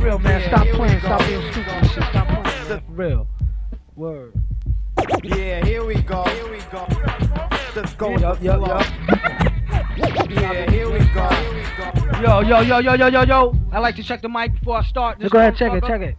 real, man. Yeah, Stop playing. Stop being stupid and shit. Stop playing. For real. Word. Yeah, here we go. Here we go. Let's go Yup, the yup, yup. Yeah, here we go. Here we go. Yo, yo, yo, yo, yo, yo, yo. I like to check the mic before I start. This Go ahead, check it, check it.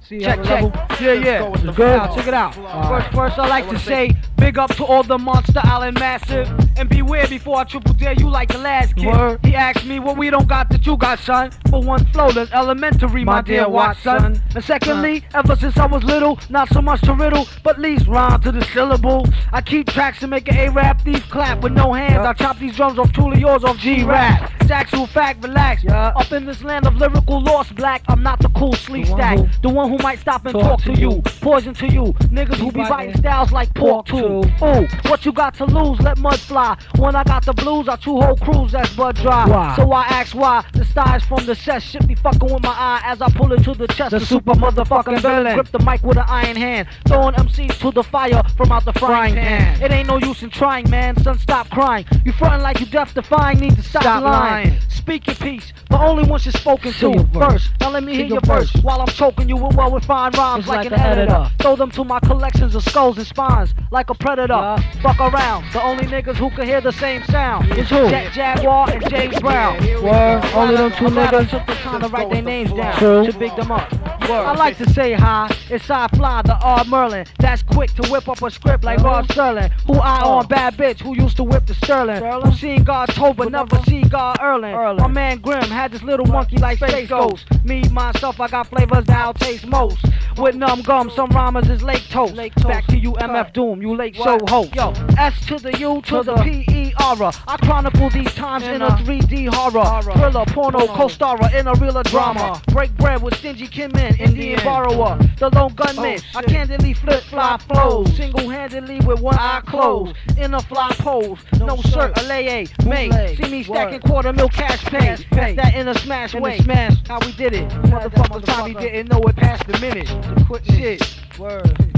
See Check, check. level. Yeah, yeah. go with the It's good. flow. Now, check it out. Flow. First, first, I like to say big up to all the Monsta Island Massive. And beware before I triple dare you like the last kid. Word. He asked me what we don't got that you got, son. For one flow, that's elementary, my, My dear Watson. Watson. And secondly, ever since I was little, not so much to riddle, but least rhyme to the syllable. I keep tracks to make an A-rap thief clap with no hands. I chop these drums off truly yours off G-rap. Actual fact, relax. Yeah. Up in this land of lyrical lost black, I'm not the cool sleep stack. who- The one who might stop and Talk talk, to to you. you. Poison to you. Niggas who be biting. biting styles like pork too. Ooh, what you got to lose? Let mud fly. When I got the blues, I chew whole crews that's bud dry. Why? So I ask why. The styles from the set shit be fucking with my eye as I pull it to the chest. The The, super super motherfucking villain. Grip the mic with an iron hand. Throwing MCs to the fire from out the frying Frying pan. pan. It ain't no use in trying, man. Son, stop crying. You frontin' like you deaf defying. Need to stop, Stop lying. lying. Speak your piece, but only once you're spoken Say to. First, now let me hear your your verse verse. while I'm choking you with well refined rhymes like, like an editor. editor. Throw them to my collections of skulls and spines like a predator. Yeah. Fuck around. The only niggas who can hear the same sound Is who? Jack Jaguar and James Brown. Yeah, here Word. Only them two I'm glad I niggas. took the time to write their names down True. to big them up. Word. I like to say hi. It's I Fly, the R Merlin. That's quick to whip up a script like Uh-huh. Rod Serling. Who I Oh. on bad bitch who used to whip the Sterling. Sterling? Who seen God told but never see God Erling. Erling. My man Grim had this little monkey like Space Ghost. Me, myself, I got flavors that I'll taste most. With numb gum, some rhymers is lake toast. Lake toast. Back to you, MF Doom, you late What? show host. Yo. S to the U to, To the, the- P E R. I chronicle these times in, In a a 3D horror. horror. Thriller, porno, Porno. co-starrer in a realer drama. Break bread with stingy Kim in, Indian borrower. The lone gunman. Oh, I candidly flip fly flows. Single-handedly with one eye closed. In a fly pose. No, No shirt, a lay May. Bootleg. See me stacking quarter mil cash pay. That's that in a smash In a way. smash. How we did it. that Motherfucker Tommy didn't know it past the minute. To quit shit. Word.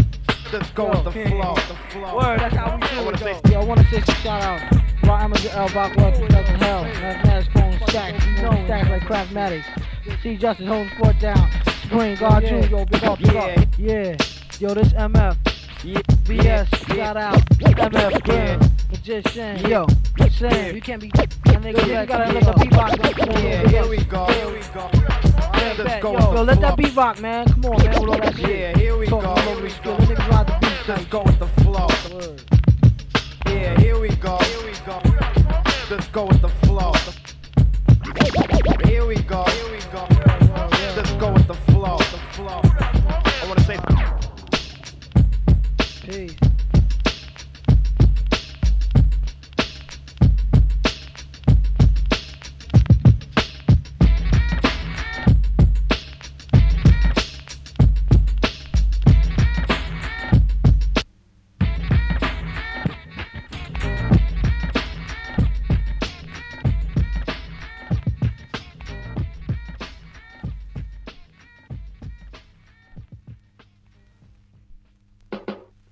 Let's go with the flow. The flow. Word, that's how we I do wanna it say. Yo, I wanna say some shout out. Raw Amateur L. Bachwell, Professor Hell, Nash, Cone, Stacks, you know, Stacks like Craftmatics. See Justice holding sport down. Spring, God, Yeah. you, yo, big up, big Yeah. up. Yeah. Yo, this MF. Yeah. BS, Yeah. shout out. MF, Yeah. Magician. Yo, Sam, you can't be. That nigga, Yo, you gotta gotta let let the the beatbox beatbox go. go. Yeah, here we go. Here we go. Let's Bet, yo, yo, let that beat rock, man. Come on, man, with all that shit. Yeah, here we Talking go. Here we go. Let niggas ride the beat. Let's go with the flow. Word. Yeah, here we go. Here we go. Let's go with the flow. Here we go.